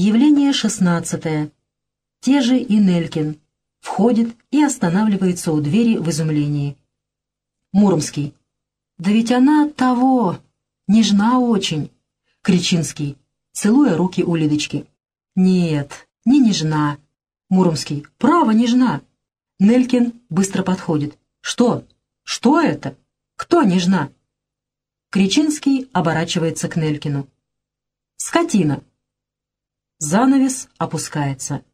Явление шестнадцатое. Те же и Нелькин. Входит и останавливается у двери в изумлении. Муромский. «Да ведь она того, нежна очень». Кричинский, целуя руки у Лидочки. «Нет, не нежна». Муромский. «Право, нежна». Нелькин быстро подходит. «Что? Что это? Кто нежна?» Кричинский оборачивается к Нелькину. «Скотина!» Занавес опускается.